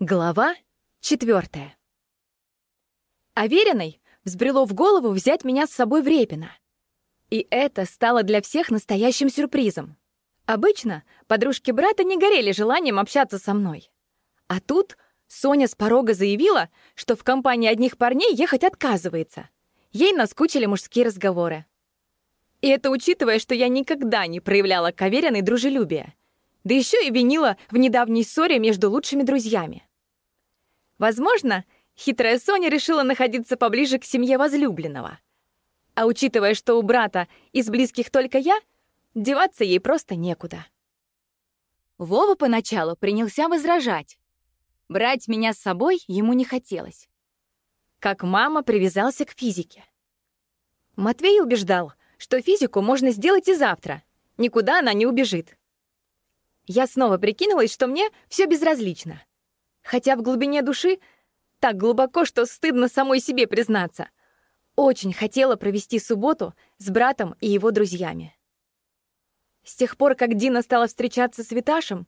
Глава четвертая. Авериной взбрело в голову взять меня с собой в Репино. И это стало для всех настоящим сюрпризом. Обычно подружки брата не горели желанием общаться со мной. А тут Соня с порога заявила, что в компании одних парней ехать отказывается. Ей наскучили мужские разговоры. И это учитывая, что я никогда не проявляла к Авериной дружелюбия — да еще и винила в недавней ссоре между лучшими друзьями. Возможно, хитрая Соня решила находиться поближе к семье возлюбленного. А учитывая, что у брата из близких только я, деваться ей просто некуда. Вова поначалу принялся возражать. Брать меня с собой ему не хотелось. Как мама привязался к физике. Матвей убеждал, что физику можно сделать и завтра. Никуда она не убежит. Я снова прикинулась, что мне все безразлично. Хотя в глубине души так глубоко, что стыдно самой себе признаться. Очень хотела провести субботу с братом и его друзьями. С тех пор, как Дина стала встречаться с Виташем,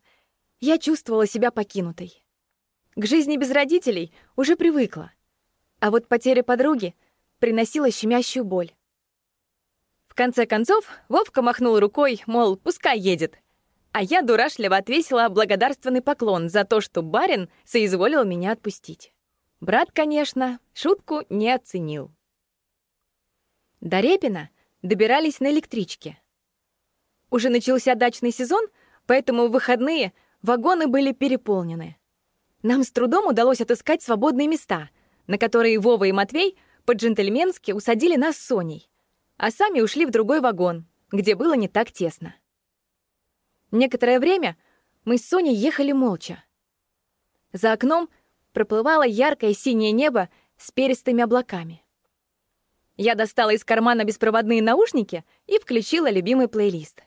я чувствовала себя покинутой. К жизни без родителей уже привыкла. А вот потеря подруги приносила щемящую боль. В конце концов, Вовка махнул рукой, мол, пускай едет — а я дурашливо отвесила благодарственный поклон за то, что барин соизволил меня отпустить. Брат, конечно, шутку не оценил. До Репина добирались на электричке. Уже начался дачный сезон, поэтому в выходные вагоны были переполнены. Нам с трудом удалось отыскать свободные места, на которые Вова и Матвей по-джентльменски усадили нас с Соней, а сами ушли в другой вагон, где было не так тесно. Некоторое время мы с Соней ехали молча. За окном проплывало яркое синее небо с перистыми облаками. Я достала из кармана беспроводные наушники и включила любимый плейлист.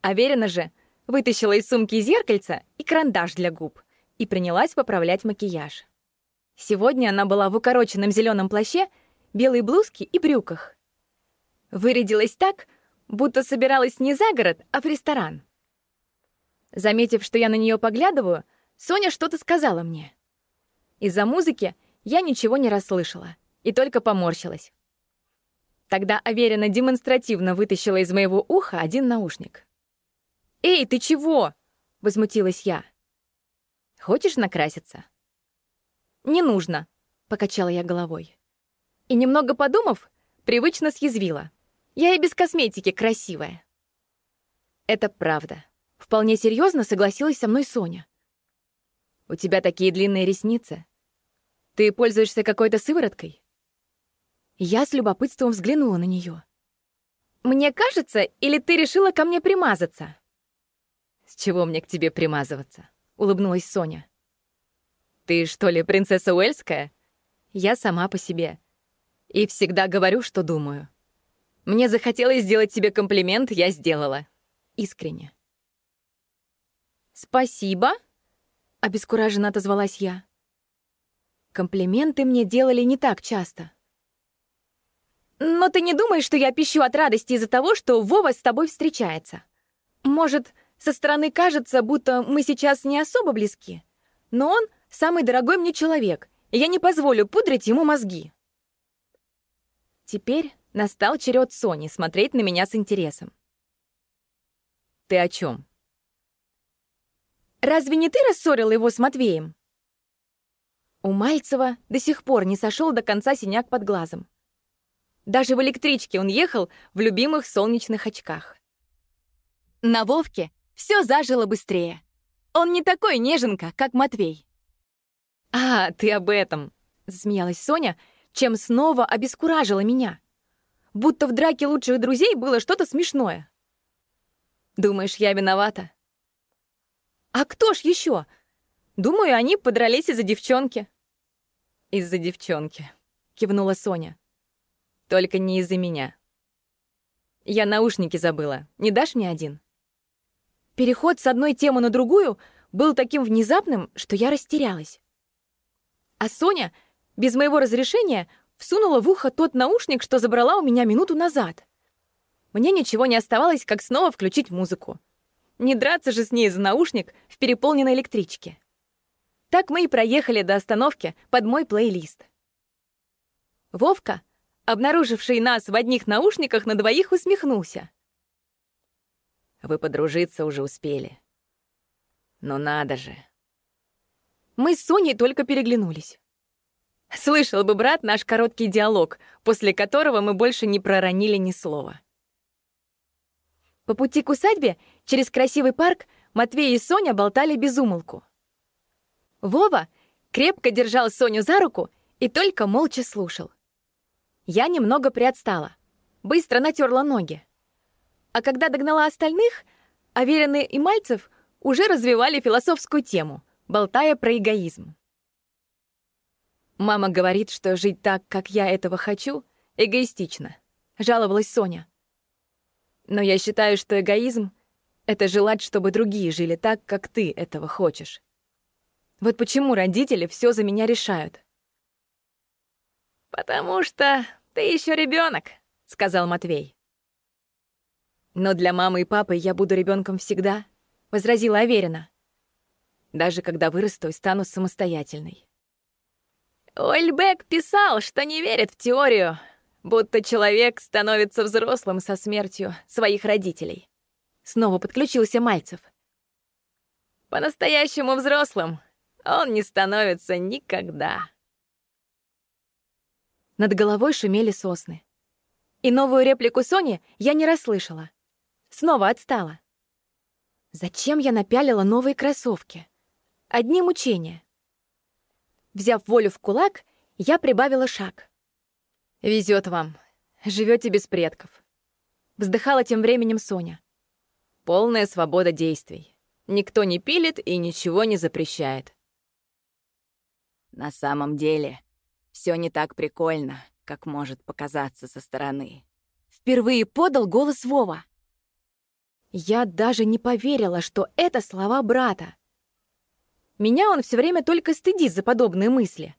Аверина же вытащила из сумки зеркальце и карандаш для губ и принялась поправлять макияж. Сегодня она была в укороченном зеленом плаще, белой блузке и брюках. Вырядилась так, будто собиралась не за город, а в ресторан. Заметив, что я на нее поглядываю, Соня что-то сказала мне. Из-за музыки я ничего не расслышала и только поморщилась. Тогда Аверина демонстративно вытащила из моего уха один наушник. «Эй, ты чего?» — возмутилась я. «Хочешь накраситься?» «Не нужно», — покачала я головой. И немного подумав, привычно съязвила. «Я и без косметики красивая». Это правда. Вполне серьезно согласилась со мной Соня. «У тебя такие длинные ресницы. Ты пользуешься какой-то сывороткой?» Я с любопытством взглянула на нее. «Мне кажется, или ты решила ко мне примазаться?» «С чего мне к тебе примазываться?» — улыбнулась Соня. «Ты что ли принцесса Уэльская?» «Я сама по себе. И всегда говорю, что думаю. Мне захотелось сделать тебе комплимент, я сделала. Искренне. «Спасибо», — обескураженно отозвалась я. Комплименты мне делали не так часто. «Но ты не думаешь, что я пищу от радости из-за того, что Вова с тобой встречается? Может, со стороны кажется, будто мы сейчас не особо близки, но он самый дорогой мне человек, и я не позволю пудрить ему мозги». Теперь настал черед Сони смотреть на меня с интересом. «Ты о чем? Разве не ты рассорила его с Матвеем?» У Мальцева до сих пор не сошел до конца синяк под глазом. Даже в электричке он ехал в любимых солнечных очках. На Вовке все зажило быстрее. Он не такой неженка, как Матвей. «А, ты об этом!» — засмеялась Соня, чем снова обескуражила меня. Будто в драке лучших друзей было что-то смешное. «Думаешь, я виновата?» А кто ж еще? Думаю, они подрались из-за девчонки. Из-за девчонки, кивнула Соня. Только не из-за меня. Я наушники забыла. Не дашь мне один? Переход с одной темы на другую был таким внезапным, что я растерялась. А Соня, без моего разрешения, всунула в ухо тот наушник, что забрала у меня минуту назад. Мне ничего не оставалось, как снова включить музыку. Не драться же с ней за наушник в переполненной электричке. Так мы и проехали до остановки под мой плейлист. Вовка, обнаруживший нас в одних наушниках, на двоих усмехнулся. Вы подружиться уже успели. Но надо же. Мы с Соней только переглянулись. Слышал бы брат наш короткий диалог, после которого мы больше не проронили ни слова. По пути к усадьбе через красивый парк Матвей и Соня болтали без умолку. Вова крепко держал Соню за руку и только молча слушал. Я немного приотстала, быстро натерла ноги. А когда догнала остальных, Аверины и Мальцев уже развивали философскую тему, болтая про эгоизм. «Мама говорит, что жить так, как я этого хочу, эгоистично», — жаловалась Соня. «Но я считаю, что эгоизм — это желать, чтобы другие жили так, как ты этого хочешь. Вот почему родители все за меня решают». «Потому что ты еще ребенок, сказал Матвей. «Но для мамы и папы я буду ребенком всегда», — возразила Аверина. «Даже когда вырасту и стану самостоятельной». Ольбек писал, что не верит в теорию, будто человек становится взрослым со смертью своих родителей. Снова подключился Мальцев. По-настоящему взрослым он не становится никогда. Над головой шумели сосны. И новую реплику Сони я не расслышала. Снова отстала. Зачем я напялила новые кроссовки? Одни мучения. Взяв волю в кулак, я прибавила шаг. Везет вам. Живете без предков. Вздыхала тем временем Соня. Полная свобода действий. Никто не пилит и ничего не запрещает. На самом деле, все не так прикольно, как может показаться со стороны. Впервые подал голос Вова. Я даже не поверила, что это слова брата. Меня он все время только стыдит за подобные мысли.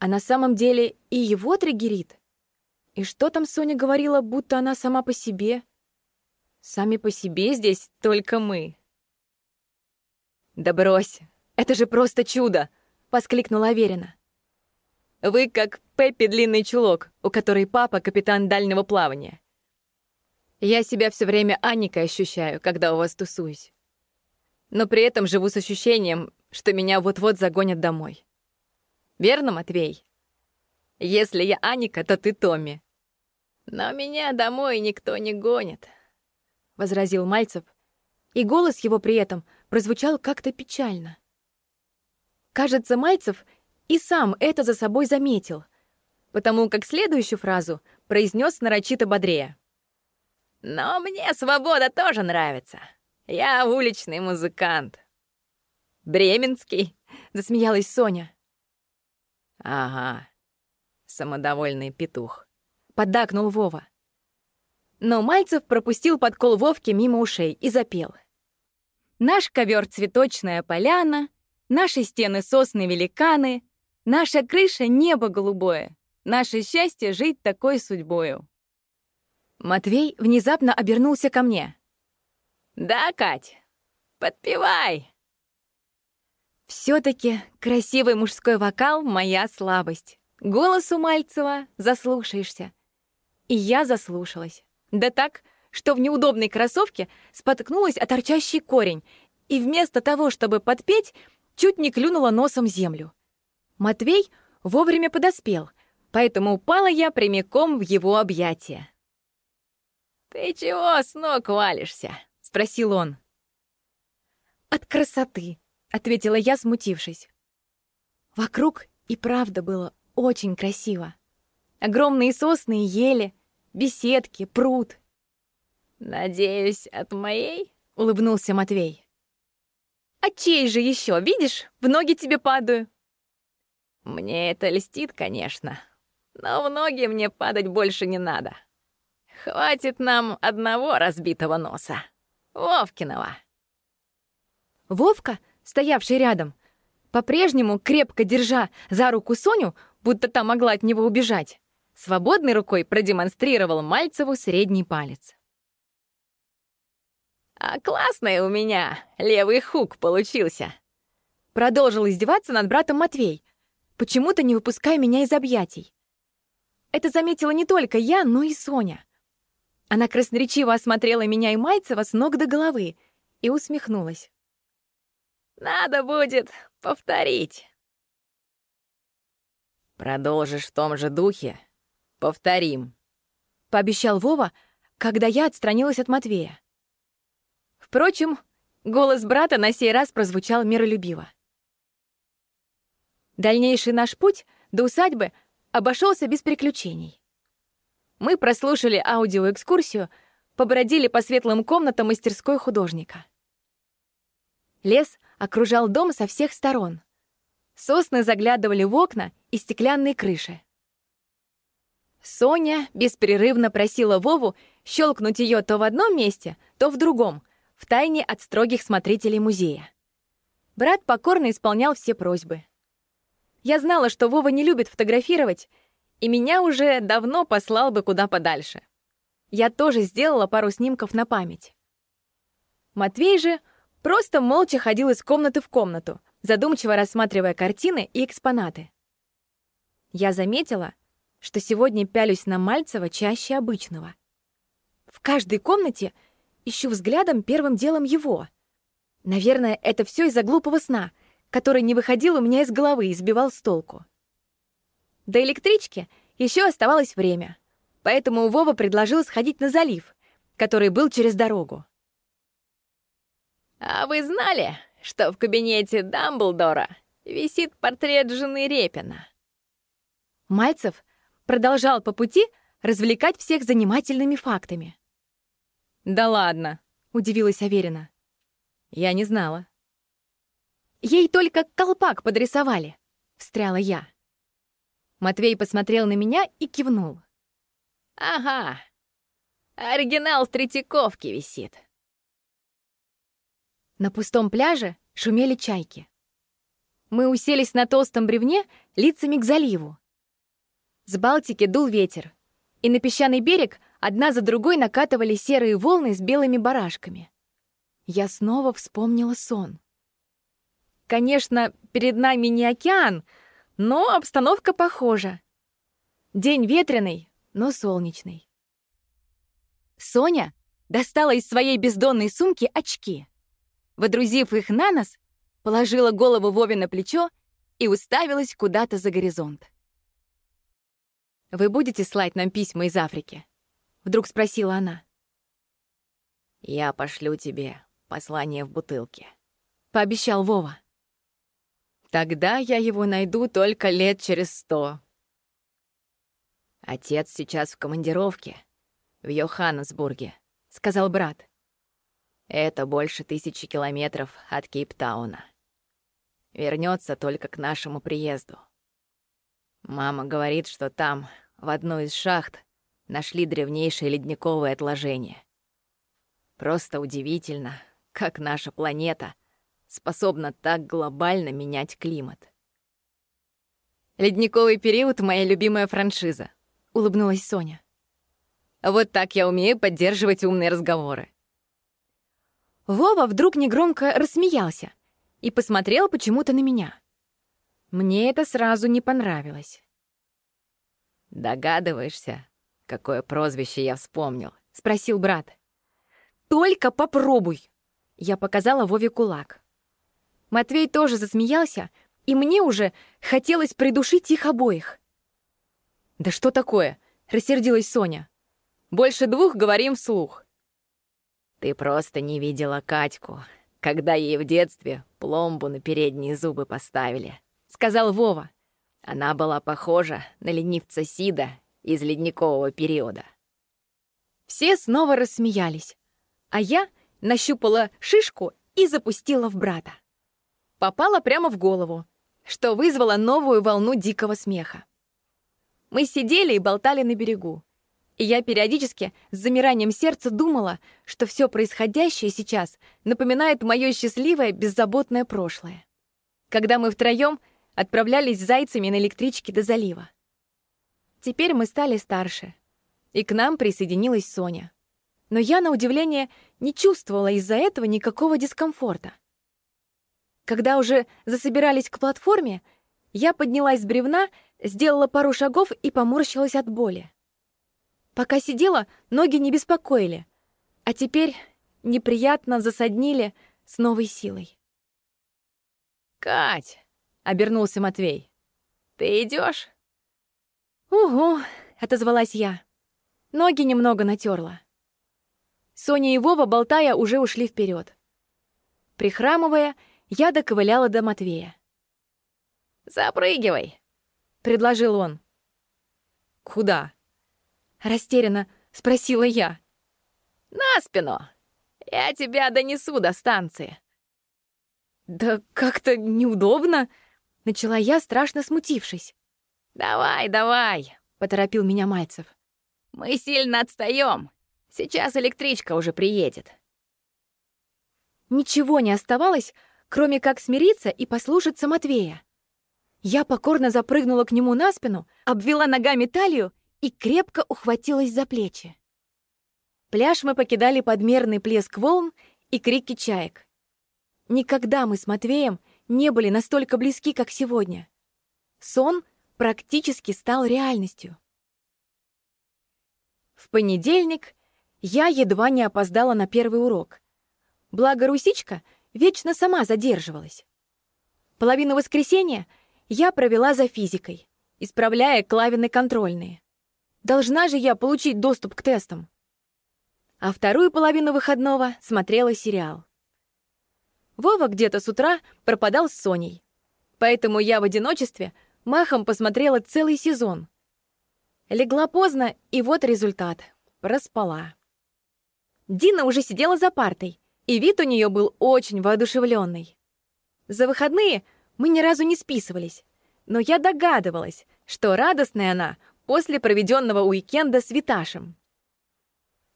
А на самом деле и его триггерит. И что там Соня говорила, будто она сама по себе? Сами по себе здесь только мы. «Да брось, это же просто чудо!» — воскликнула Аверина. «Вы как Пеппи Длинный Чулок, у которой папа капитан дальнего плавания. Я себя все время Анникой ощущаю, когда у вас тусуюсь. Но при этом живу с ощущением, что меня вот-вот загонят домой. Верно, Матвей? Если я Аника, то ты Томми. Но меня домой никто не гонит, — возразил Мальцев, и голос его при этом прозвучал как-то печально. Кажется, Мальцев и сам это за собой заметил, потому как следующую фразу произнес нарочито бодрее. «Но мне свобода тоже нравится. Я уличный музыкант». Бременский?» — засмеялась Соня. «Ага, самодовольный петух», — поддакнул Вова. Но Мальцев пропустил подкол Вовки мимо ушей и запел. «Наш ковер цветочная поляна, наши стены сосны великаны, наша крыша небо голубое, наше счастье жить такой судьбою». Матвей внезапно обернулся ко мне. «Да, Кать, подпевай!» Все-таки красивый мужской вокал — моя слабость. Голос у Мальцева заслушаешься. И я заслушалась. Да так, что в неудобной кроссовке споткнулась о торчащий корень, и вместо того, чтобы подпеть, чуть не клюнула носом землю. Матвей вовремя подоспел, поэтому упала я прямиком в его объятия. «Ты чего с ног валишься?» — спросил он. «От красоты», — ответила я, смутившись. Вокруг и правда было очень красиво. Огромные сосны и ели, беседки, пруд. «Надеюсь, от моей?» — улыбнулся Матвей. «А чей же еще? Видишь, в ноги тебе падаю». «Мне это льстит, конечно, но в ноги мне падать больше не надо. Хватит нам одного разбитого носа, Вовкиного». Вовка стоявший рядом, по-прежнему крепко держа за руку Соню, будто та могла от него убежать, свободной рукой продемонстрировал Мальцеву средний палец. «А классный у меня левый хук получился!» Продолжил издеваться над братом Матвей, почему-то не выпуская меня из объятий. Это заметила не только я, но и Соня. Она красноречиво осмотрела меня и Мальцева с ног до головы и усмехнулась. «Надо будет повторить». «Продолжишь в том же духе? Повторим», — пообещал Вова, когда я отстранилась от Матвея. Впрочем, голос брата на сей раз прозвучал миролюбиво. Дальнейший наш путь до усадьбы обошелся без приключений. Мы прослушали аудиоэкскурсию, побродили по светлым комнатам мастерской художника. Лес окружал дом со всех сторон. Сосны заглядывали в окна и стеклянные крыши. Соня беспрерывно просила Вову щелкнуть ее то в одном месте, то в другом, втайне от строгих смотрителей музея. Брат покорно исполнял все просьбы. Я знала, что Вова не любит фотографировать, и меня уже давно послал бы куда подальше. Я тоже сделала пару снимков на память. Матвей же просто молча ходил из комнаты в комнату, задумчиво рассматривая картины и экспонаты. Я заметила, что сегодня пялюсь на Мальцева чаще обычного. В каждой комнате ищу взглядом первым делом его. Наверное, это все из-за глупого сна, который не выходил у меня из головы и сбивал с толку. До электрички еще оставалось время, поэтому Вова предложил сходить на залив, который был через дорогу. «А вы знали, что в кабинете Дамблдора висит портрет жены Репина?» Мальцев продолжал по пути развлекать всех занимательными фактами. «Да ладно», — удивилась Аверина. «Я не знала». Ей только колпак подрисовали, встряла я. Матвей посмотрел на меня и кивнул. Ага. Оригинал в Третьяковке висит. На пустом пляже шумели чайки. Мы уселись на толстом бревне лицами к заливу. С Балтики дул ветер, и на песчаный берег одна за другой накатывали серые волны с белыми барашками. Я снова вспомнила сон. Конечно, перед нами не океан, но обстановка похожа. День ветреный, но солнечный. Соня достала из своей бездонной сумки очки. Водрузив их на нос, положила голову Вове на плечо и уставилась куда-то за горизонт. «Вы будете слать нам письма из Африки?» — вдруг спросила она. «Я пошлю тебе послание в бутылке», — пообещал Вова. Тогда я его найду только лет через сто. Отец сейчас в командировке в Йоханнесбурге, сказал брат. Это больше тысячи километров от Кейптауна. Вернется только к нашему приезду. Мама говорит, что там, в одной из шахт, нашли древнейшее ледниковое отложение. Просто удивительно, как наша планета способна так глобально менять климат. «Ледниковый период — моя любимая франшиза», — улыбнулась Соня. «Вот так я умею поддерживать умные разговоры». Вова вдруг негромко рассмеялся и посмотрел почему-то на меня. Мне это сразу не понравилось. «Догадываешься, какое прозвище я вспомнил?» — спросил брат. «Только попробуй!» Я показала Вове кулак. Матвей тоже засмеялся, и мне уже хотелось придушить их обоих. «Да что такое?» — рассердилась Соня. «Больше двух говорим вслух». «Ты просто не видела Катьку, когда ей в детстве пломбу на передние зубы поставили», — сказал Вова. Она была похожа на ленивца Сида из ледникового периода. Все снова рассмеялись, а я нащупала шишку и запустила в брата попала прямо в голову, что вызвало новую волну дикого смеха. Мы сидели и болтали на берегу, и я периодически с замиранием сердца думала, что все происходящее сейчас напоминает мое счастливое, беззаботное прошлое. Когда мы втроем отправлялись зайцами на электричке до залива. Теперь мы стали старше, и к нам присоединилась Соня. Но я, на удивление, не чувствовала из-за этого никакого дискомфорта. Когда уже засобирались к платформе, я поднялась с бревна, сделала пару шагов и поморщилась от боли. Пока сидела, ноги не беспокоили, а теперь неприятно засаднили с новой силой. «Кать!» — обернулся Матвей. «Ты идешь? «Угу», — отозвалась я. Ноги немного натерла. Соня и Вова, болтая, уже ушли вперед. Прихрамывая, я доковыляла до Матвея. «Запрыгивай», — предложил он. «Куда?» — растерянно спросила я. «На спину. Я тебя донесу до станции». «Да как-то неудобно», — начала я, страшно смутившись. «Давай, давай», — поторопил меня Мальцев. «Мы сильно отстаем. Сейчас электричка уже приедет». Ничего не оставалось, кроме как смириться и послушаться Матвея. Я покорно запрыгнула к нему на спину, обвела ногами талию и крепко ухватилась за плечи. Пляж мы покидали подмерный плеск волн и крики чаек. Никогда мы с Матвеем не были настолько близки, как сегодня. Сон практически стал реальностью. В понедельник я едва не опоздала на первый урок. Благо Русичка вечно сама задерживалась. Половину воскресенья я провела за физикой, исправляя клавины контрольные. Должна же я получить доступ к тестам. А вторую половину выходного смотрела сериал. Вова где-то с утра пропадал с Соней. Поэтому я в одиночестве махом посмотрела целый сезон. Легла поздно, и вот результат. Проспала. Дина уже сидела за партой, и вид у нее был очень воодушевленный. За выходные мы ни разу не списывались, но я догадывалась, что радостная она после проведенного уикенда с Виташем.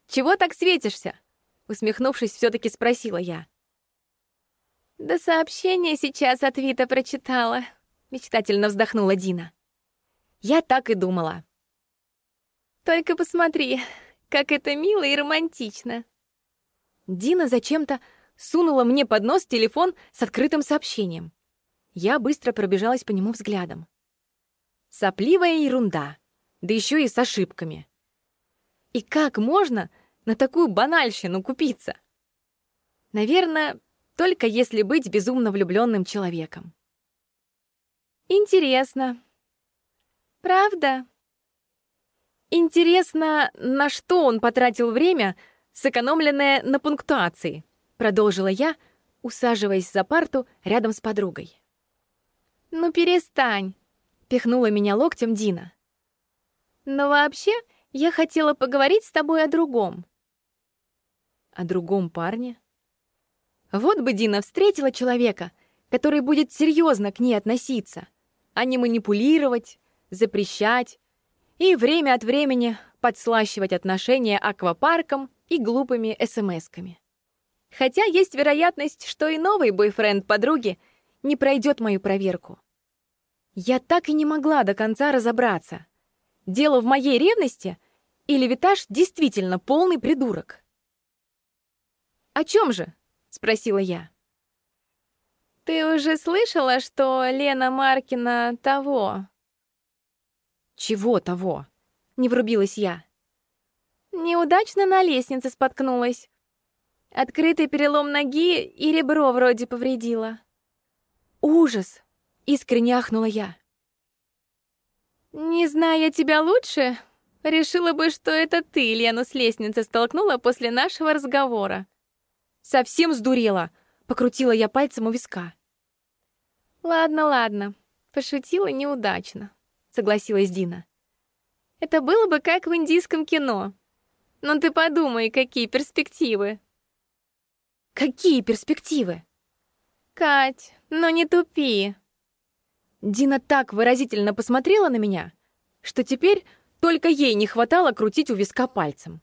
«Чего так светишься?» Усмехнувшись, все таки спросила я. «Да сообщение сейчас от Вита прочитала», — мечтательно вздохнула Дина. Я так и думала. «Только посмотри, как это мило и романтично». Дина зачем-то сунула мне под нос телефон с открытым сообщением. Я быстро пробежалась по нему взглядом. Сопливая ерунда да еще и с ошибками. И как можно на такую банальщину купиться? Наверное, только если быть безумно влюбленным человеком. Интересно. Правда? Интересно, на что он потратил время, сэкономленное на пунктуации, продолжила я, усаживаясь за парту рядом с подругой. «Ну перестань!» — пихнула меня локтем Дина. Но вообще, я хотела поговорить с тобой о другом. О другом парне? Вот бы Дина встретила человека, который будет серьезно к ней относиться, а не манипулировать, запрещать и время от времени подслащивать отношения аквапарком и глупыми смс-ками. Хотя есть вероятность, что и новый бойфренд подруги не пройдет мою проверку. Я так и не могла до конца разобраться, Дело в моей ревности или Витаж действительно полный придурок? «О чем же?» — спросила я. «Ты уже слышала, что Лена Маркина того?» «Чего того?» — не врубилась я. Неудачно на лестнице споткнулась. Открытый перелом ноги и ребро вроде повредила. «Ужас!» — искренне ахнула я. Не зная тебя лучше, решила бы, что это ты Лену с лестницы столкнула после нашего разговора. Совсем сдурела, покрутила я пальцем у виска. Ладно, ладно, пошутила неудачно, согласилась Дина. Это было бы как в индийском кино. Но ты подумай, какие перспективы. Какие перспективы? Кать, ну не тупи. Дина так выразительно посмотрела на меня, что теперь только ей не хватало крутить у виска пальцем.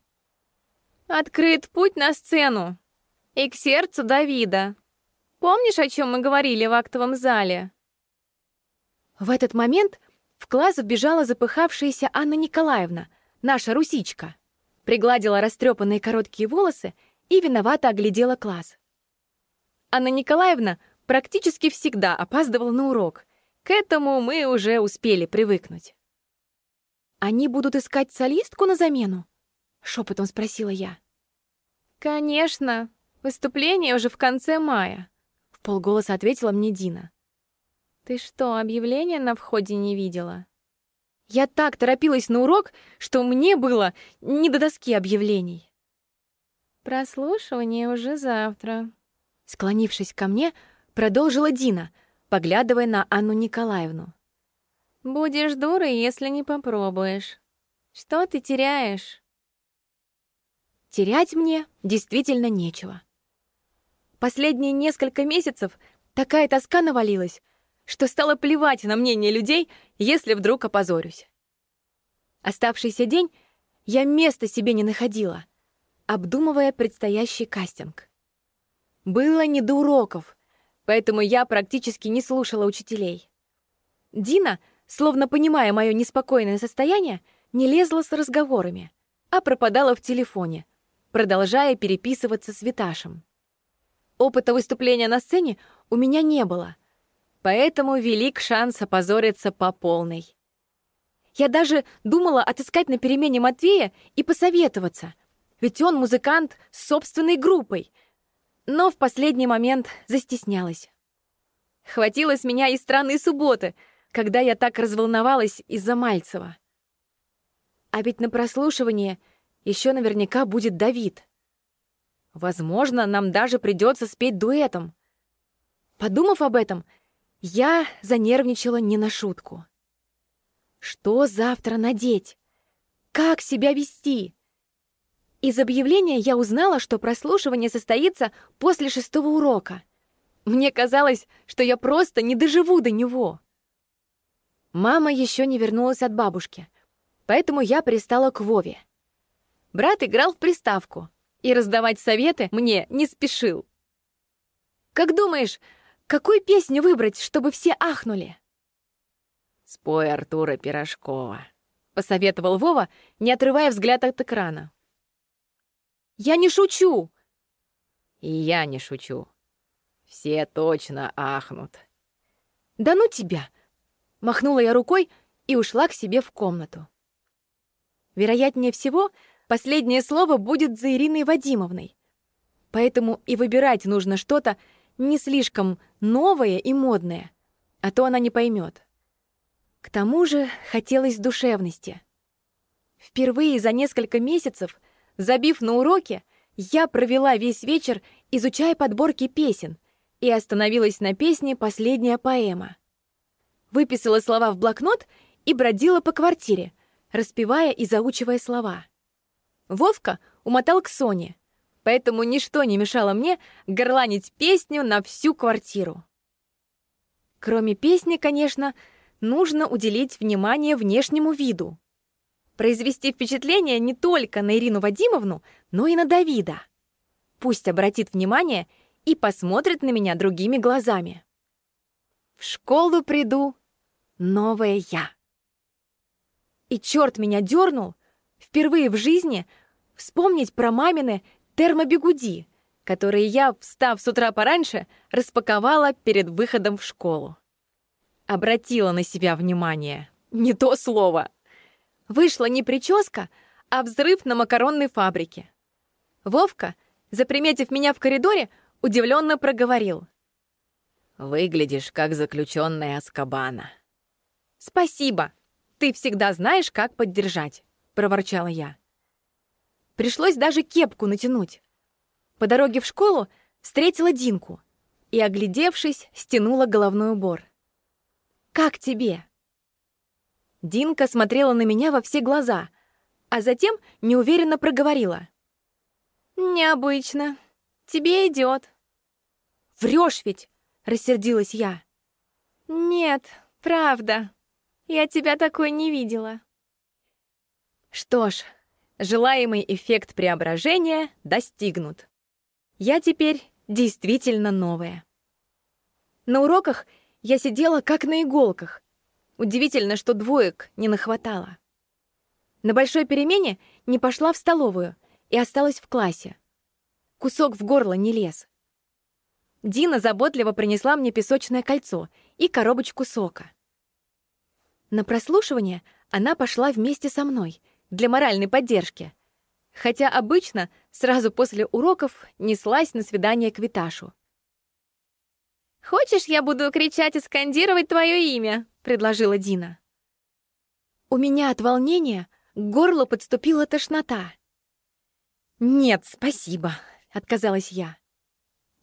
«Открыт путь на сцену и к сердцу Давида. Помнишь, о чем мы говорили в актовом зале?» В этот момент в класс вбежала запыхавшаяся Анна Николаевна, наша русичка. Пригладила растрепанные короткие волосы и виновато оглядела класс. Анна Николаевна практически всегда опаздывала на урок. К этому мы уже успели привыкнуть. «Они будут искать солистку на замену?» — шепотом спросила я. «Конечно. Выступление уже в конце мая», — в полголоса ответила мне Дина. «Ты что, объявление на входе не видела?» Я так торопилась на урок, что мне было не до доски объявлений. «Прослушивание уже завтра», — склонившись ко мне, продолжила Дина, поглядывая на Анну Николаевну. «Будешь дурой, если не попробуешь. Что ты теряешь?» Терять мне действительно нечего. Последние несколько месяцев такая тоска навалилась, что стало плевать на мнение людей, если вдруг опозорюсь. Оставшийся день я места себе не находила, обдумывая предстоящий кастинг. Было не до уроков, поэтому я практически не слушала учителей. Дина, словно понимая мое неспокойное состояние, не лезла с разговорами, а пропадала в телефоне — продолжая переписываться с Виташем. Опыта выступления на сцене у меня не было, поэтому велик шанс опозориться по полной. Я даже думала отыскать на перемене Матвея и посоветоваться, ведь он музыкант с собственной группой, но в последний момент застеснялась. Хватило с меня и странной субботы, когда я так разволновалась из-за Мальцева. А ведь на прослушивание — еще наверняка будет Давид. Возможно, нам даже придется спеть дуэтом. Подумав об этом, я занервничала не на шутку. Что завтра надеть? Как себя вести? Из объявления я узнала, что прослушивание состоится после шестого урока. Мне казалось, что я просто не доживу до него. Мама еще не вернулась от бабушки, поэтому я пристала к Вове. Брат играл в приставку и раздавать советы мне не спешил. «Как думаешь, какую песню выбрать, чтобы все ахнули?» «Спой Артура Пирожкова», — посоветовал Вова, не отрывая взгляд от экрана. «Я не шучу!» «И я не шучу. Все точно ахнут». «Да ну тебя!» — махнула я рукой и ушла к себе в комнату. Вероятнее всего, Последнее слово будет за Ириной Вадимовной. Поэтому и выбирать нужно что-то не слишком новое и модное, а то она не поймет. К тому же хотелось душевности. Впервые за несколько месяцев, забив на уроке, я провела весь вечер, изучая подборки песен, и остановилась на песне «Последняя поэма». Выписала слова в блокнот и бродила по квартире, распевая и заучивая слова. Вовка умотал к Соне, поэтому ничто не мешало мне горланить песню на всю квартиру. Кроме песни, конечно, нужно уделить внимание внешнему виду. Произвести впечатление не только на Ирину Вадимовну, но и на Давида. Пусть обратит внимание и посмотрит на меня другими глазами. В школу приду новая я. И черт меня дернул, впервые в жизни — вспомнить про мамины термобегуди, которые я, встав с утра пораньше, распаковала перед выходом в школу. Обратила на себя внимание. Не то слово. Вышла не прическа, а взрыв на макаронной фабрике. Вовка, заприметив меня в коридоре, удивленно проговорил. «Выглядишь, как заключенная Аскабана». «Спасибо. Ты всегда знаешь, как поддержать», — проворчала я. Пришлось даже кепку натянуть. По дороге в школу встретила Динку и, оглядевшись, стянула головной убор. «Как тебе?» Динка смотрела на меня во все глаза, а затем неуверенно проговорила. «Необычно. Тебе идет. «Врешь ведь!» — рассердилась я. «Нет, правда. Я тебя такой не видела». Что ж, Желаемый эффект преображения достигнут. Я теперь действительно новая. На уроках я сидела как на иголках. Удивительно, что двоек не нахватало. На большой перемене не пошла в столовую и осталась в классе. Кусок в горло не лез. Дина заботливо принесла мне песочное кольцо и коробочку сока. На прослушивание она пошла вместе со мной для моральной поддержки, хотя обычно сразу после уроков неслась на свидание к Виташу. «Хочешь, я буду кричать и скандировать твое имя?» — предложила Дина. У меня от волнения к горлу подступила тошнота. «Нет, спасибо», — отказалась я.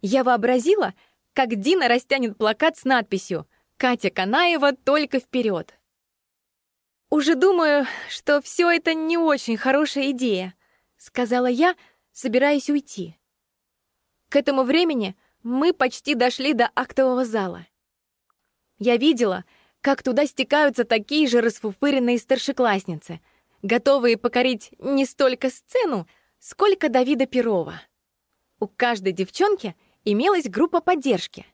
Я вообразила, как Дина растянет плакат с надписью «Катя Канаева только вперед». «Уже думаю, что все это не очень хорошая идея», — сказала я, собираясь уйти. К этому времени мы почти дошли до актового зала. Я видела, как туда стекаются такие же расфуфыренные старшеклассницы, готовые покорить не столько сцену, сколько Давида Перова. У каждой девчонки имелась группа поддержки.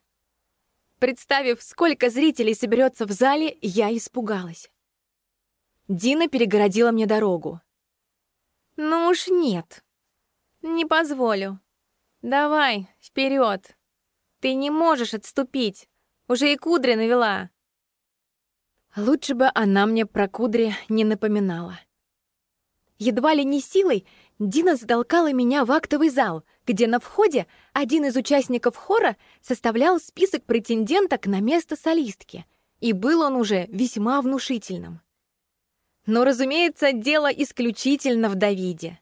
Представив, сколько зрителей соберется в зале, я испугалась. Дина перегородила мне дорогу. «Ну уж нет. Не позволю. Давай, вперед. Ты не можешь отступить. Уже и кудри навела». Лучше бы она мне про кудри не напоминала. Едва ли не силой Дина затолкала меня в актовый зал, где на входе один из участников хора составлял список претенденток на место солистки, и был он уже весьма внушительным. Но, разумеется, дело исключительно в Давиде.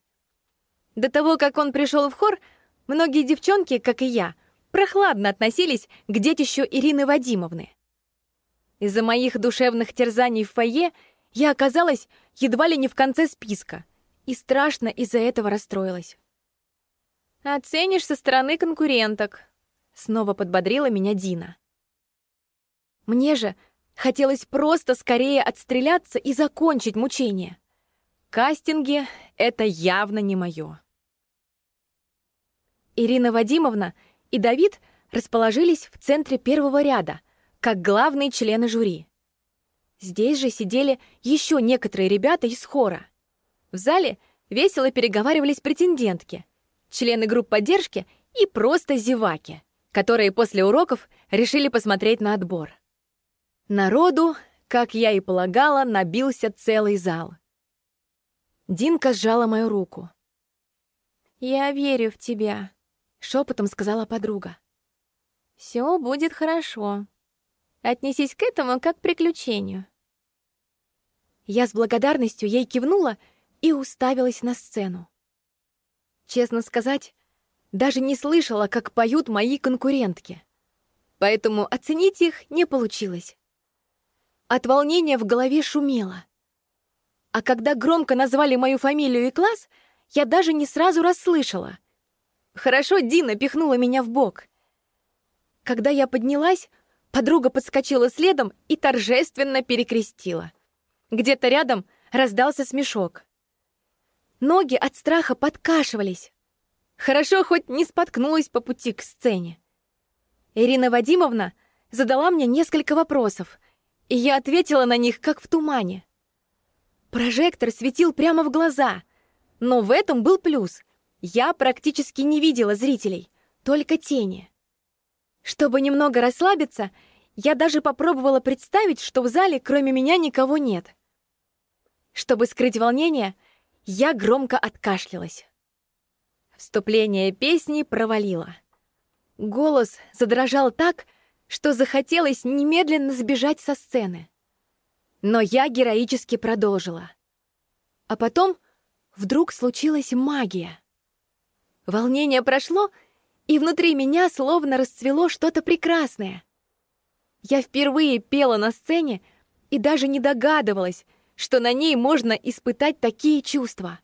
До того, как он пришел в хор, многие девчонки, как и я, прохладно относились к детищу Ирины Вадимовны. Из-за моих душевных терзаний в фойе я оказалась едва ли не в конце списка и страшно из-за этого расстроилась. «Оценишь со стороны конкуренток», — снова подбодрила меня Дина. Мне же хотелось просто скорее отстреляться и закончить мучение. Кастинги — это явно не мое. Ирина Вадимовна и Давид расположились в центре первого ряда, как главные члены жюри. Здесь же сидели еще некоторые ребята из хора. В зале весело переговаривались претендентки, члены групп поддержки и просто зеваки, которые после уроков решили посмотреть на отбор. Народу, как я и полагала, набился целый зал. Динка сжала мою руку. «Я верю в тебя», — шепотом сказала подруга. «Все будет хорошо. Отнесись к этому как к приключению». Я с благодарностью ей кивнула и уставилась на сцену. Честно сказать, даже не слышала, как поют мои конкурентки. Поэтому оценить их не получилось. От волнения в голове шумело. А когда громко назвали мою фамилию и класс, я даже не сразу расслышала. Хорошо Дина пихнула меня в бок. Когда я поднялась, подруга подскочила следом и торжественно перекрестила. Где-то рядом раздался смешок. Ноги от страха подкашивались. Хорошо, хоть не споткнулась по пути к сцене. Ирина Вадимовна задала мне несколько вопросов, и я ответила на них, как в тумане. Прожектор светил прямо в глаза, но в этом был плюс. Я практически не видела зрителей, только тени. Чтобы немного расслабиться, я даже попробовала представить, что в зале кроме меня никого нет. Чтобы скрыть волнение, я громко откашлялась. Вступление песни провалило. Голос задрожал так, что захотелось немедленно сбежать со сцены. Но я героически продолжила. А потом вдруг случилась магия. Волнение прошло, и внутри меня словно расцвело что-то прекрасное. Я впервые пела на сцене и даже не догадывалась, что на ней можно испытать такие чувства.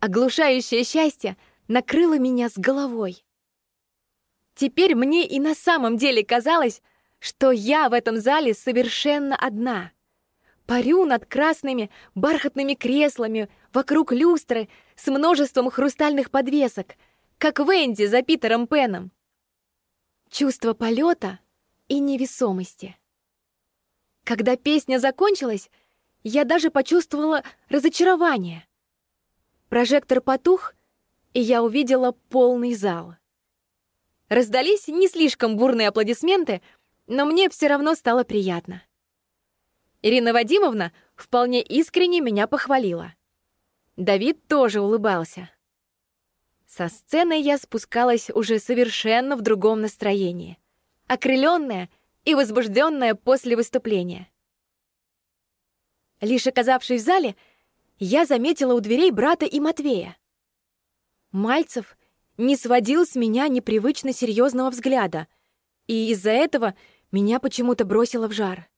Оглушающее счастье накрыло меня с головой. Теперь мне и на самом деле казалось, что я в этом зале совершенно одна. Парю над красными бархатными креслами вокруг люстры с множеством хрустальных подвесок, как Венди за Питером Пеном. Чувство полета и невесомости. Когда песня закончилась, я даже почувствовала разочарование. Прожектор потух, и я увидела полный зал. Раздались не слишком бурные аплодисменты, но мне все равно стало приятно. Ирина Вадимовна вполне искренне меня похвалила. Давид тоже улыбался. Со сцены я спускалась уже совершенно в другом настроении, окрыленная и возбужденная после выступления. Лишь оказавшись в зале, я заметила у дверей брата и Матвея. Мальцев не сводил с меня непривычно серьезного взгляда, и из-за этого меня почему-то бросило в жар.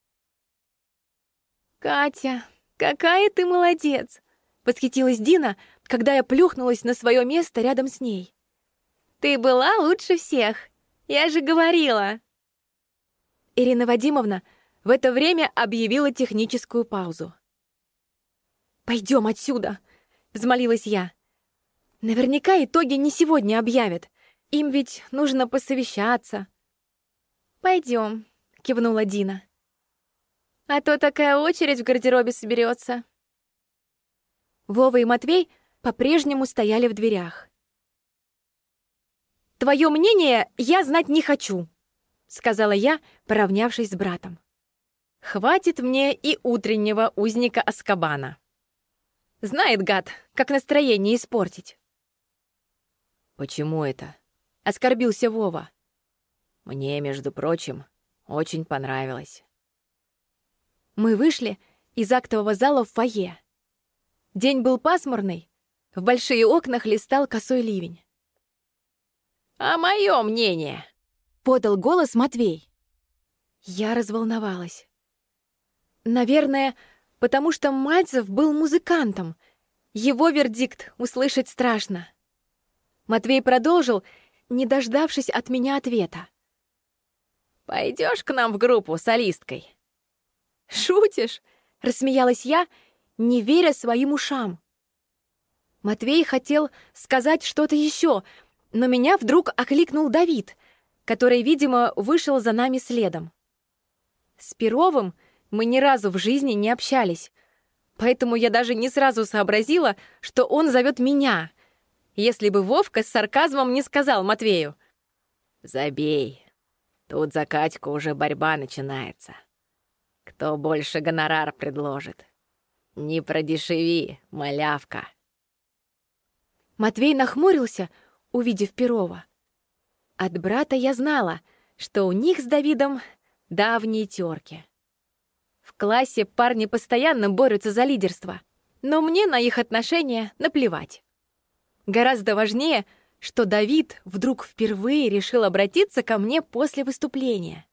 «Катя, какая ты молодец!» — восхитилась Дина, когда я плюхнулась на свое место рядом с ней. «Ты была лучше всех, я же говорила!» Ирина Вадимовна в это время объявила техническую паузу. «Пойдем отсюда!» — взмолилась я. «Наверняка итоги не сегодня объявят. Им ведь нужно посовещаться». «Пойдем», — кивнула Дина. «А то такая очередь в гардеробе соберется. Вова и Матвей по-прежнему стояли в дверях. «Твое мнение я знать не хочу», — сказала я, поравнявшись с братом. «Хватит мне и утреннего узника Аскабана». Знает гад, как настроение испортить. «Почему это?» — оскорбился Вова. «Мне, между прочим, очень понравилось». Мы вышли из актового зала в фойе. День был пасмурный, в большие окна хлестал косой ливень. «А мое мнение?» — подал голос Матвей. Я разволновалась. Наверное, потому что Мальцев был музыкантом. Его вердикт услышать страшно. Матвей продолжил, не дождавшись от меня ответа. Пойдешь к нам в группу солисткой?» «Шутишь?» — рассмеялась я, не веря своим ушам. Матвей хотел сказать что-то еще, но меня вдруг окликнул Давид, который, видимо, вышел за нами следом. С Перовым — мы ни разу в жизни не общались, поэтому я даже не сразу сообразила, что он зовет меня, если бы Вовка с сарказмом не сказал Матвею. «Забей, тут за Катьку уже борьба начинается. Кто больше гонорар предложит? Не продешеви, малявка». Матвей нахмурился, увидев Перова. От брата я знала, что у них с Давидом давние терки. В классе парни постоянно борются за лидерство, но мне на их отношения наплевать. Гораздо важнее, что Давид вдруг впервые решил обратиться ко мне после выступления.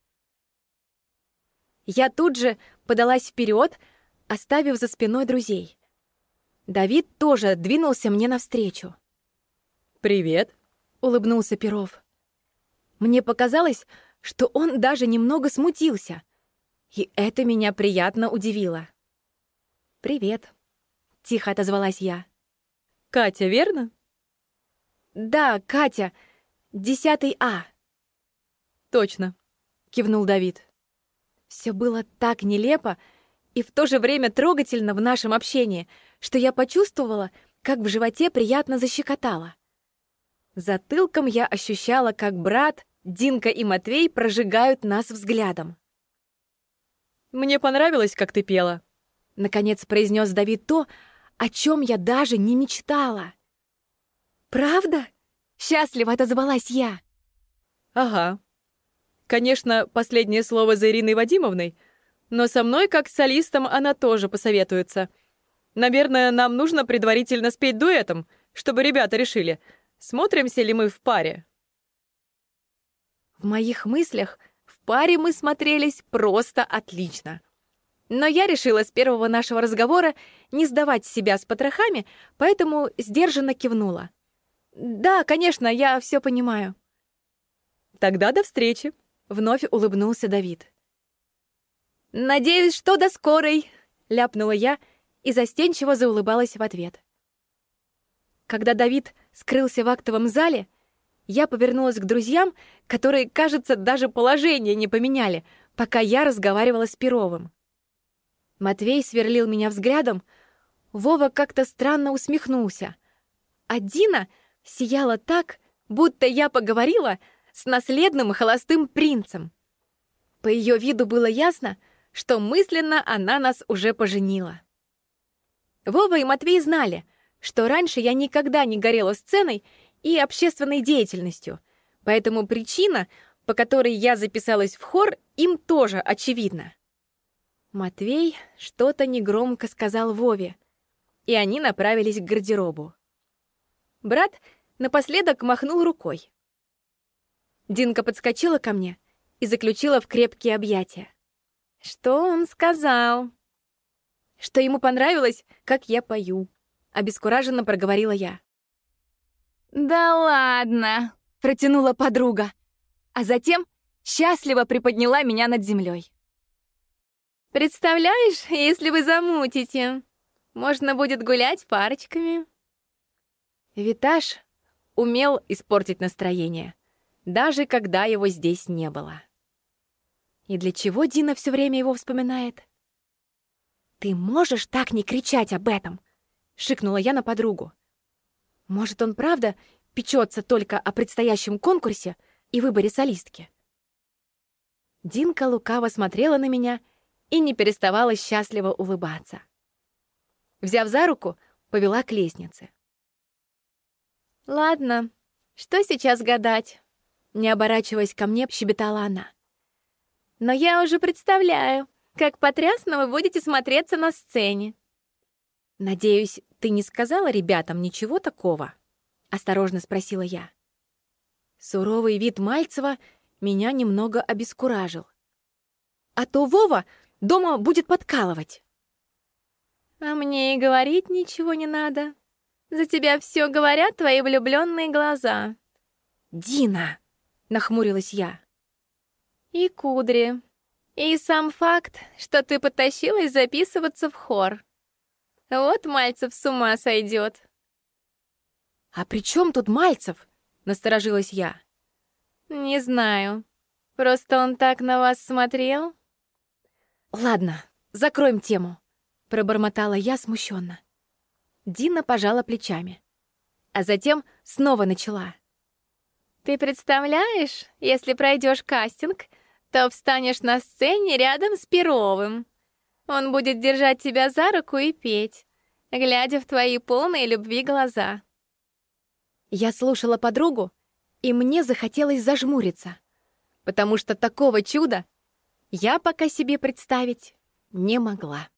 Я тут же подалась вперед, оставив за спиной друзей. Давид тоже двинулся мне навстречу. «Привет», — улыбнулся Перов. Мне показалось, что он даже немного смутился — и это меня приятно удивило. «Привет», — тихо отозвалась я. «Катя, верно?» «Да, Катя, десятый А». «Точно», — кивнул Давид. Все было так нелепо и в то же время трогательно в нашем общении, что я почувствовала, как в животе приятно защекотало. Затылком я ощущала, как брат, Динка и Матвей прожигают нас взглядом. Мне понравилось, как ты пела. Наконец произнес Давид то, о чем я даже не мечтала. Правда? Счастливо отозвалась я. Ага. Конечно, последнее слово за Ириной Вадимовной, но со мной, как с солистом, она тоже посоветуется. Наверное, нам нужно предварительно спеть дуэтом, чтобы ребята решили, смотримся ли мы в паре. В моих мыслях паре мы смотрелись просто отлично. Но я решила с первого нашего разговора не сдавать себя с потрохами, поэтому сдержанно кивнула. «Да, конечно, я все понимаю». «Тогда до встречи», — вновь улыбнулся Давид. «Надеюсь, что до скорой», — ляпнула я и застенчиво заулыбалась в ответ. Когда Давид скрылся в актовом зале, я повернулась к друзьям, которые, кажется, даже положение не поменяли, пока я разговаривала с Перовым. Матвей сверлил меня взглядом, Вова как-то странно усмехнулся, а Дина сияла так, будто я поговорила с наследным холостым принцем. По ее виду было ясно, что мысленно она нас уже поженила. Вова и Матвей знали, что раньше я никогда не горела сценой и общественной деятельностью, поэтому причина, по которой я записалась в хор, им тоже очевидна. Матвей что-то негромко сказал Вове, и они направились к гардеробу. Брат напоследок махнул рукой. Динка подскочила ко мне и заключила в крепкие объятия. «Что он сказал?» «Что ему понравилось, как я пою», — обескураженно проговорила я. «Да ладно!» — протянула подруга, а затем счастливо приподняла меня над землей. «Представляешь, если вы замутите, можно будет гулять парочками». Витаж умел испортить настроение, даже когда его здесь не было. И для чего Дина все время его вспоминает? «Ты можешь так не кричать об этом?» — шикнула я на подругу. «Может, он правда печется только о предстоящем конкурсе и выборе солистки?» Динка лукаво смотрела на меня и не переставала счастливо улыбаться. Взяв за руку, повела к лестнице. «Ладно, что сейчас гадать?» Не оборачиваясь ко мне, щебетала она. Но я уже представляю, как потрясно вы будете смотреться на сцене. «Надеюсь, ты не сказала ребятам ничего такого?» — осторожно спросила я. Суровый вид Мальцева меня немного обескуражил. А то Вова дома будет подкалывать. А мне и говорить ничего не надо. За тебя все говорят твои влюбленные глаза. Дина, нахмурилась я. И кудри. И сам факт, что ты потащилась записываться в хор. Вот Мальцев с ума сойдет. А при чем тут Мальцев? Насторожилась я. Не знаю. Просто он так на вас смотрел. Ладно, закроем тему, пробормотала я смущенно. Дина пожала плечами, а затем снова начала. Ты представляешь, если пройдешь кастинг, то встанешь на сцене рядом с Перовым. Он будет держать тебя за руку и петь, глядя в твои полные любви глаза. Я слушала подругу, и мне захотелось зажмуриться, потому что такого чуда я пока себе представить не могла.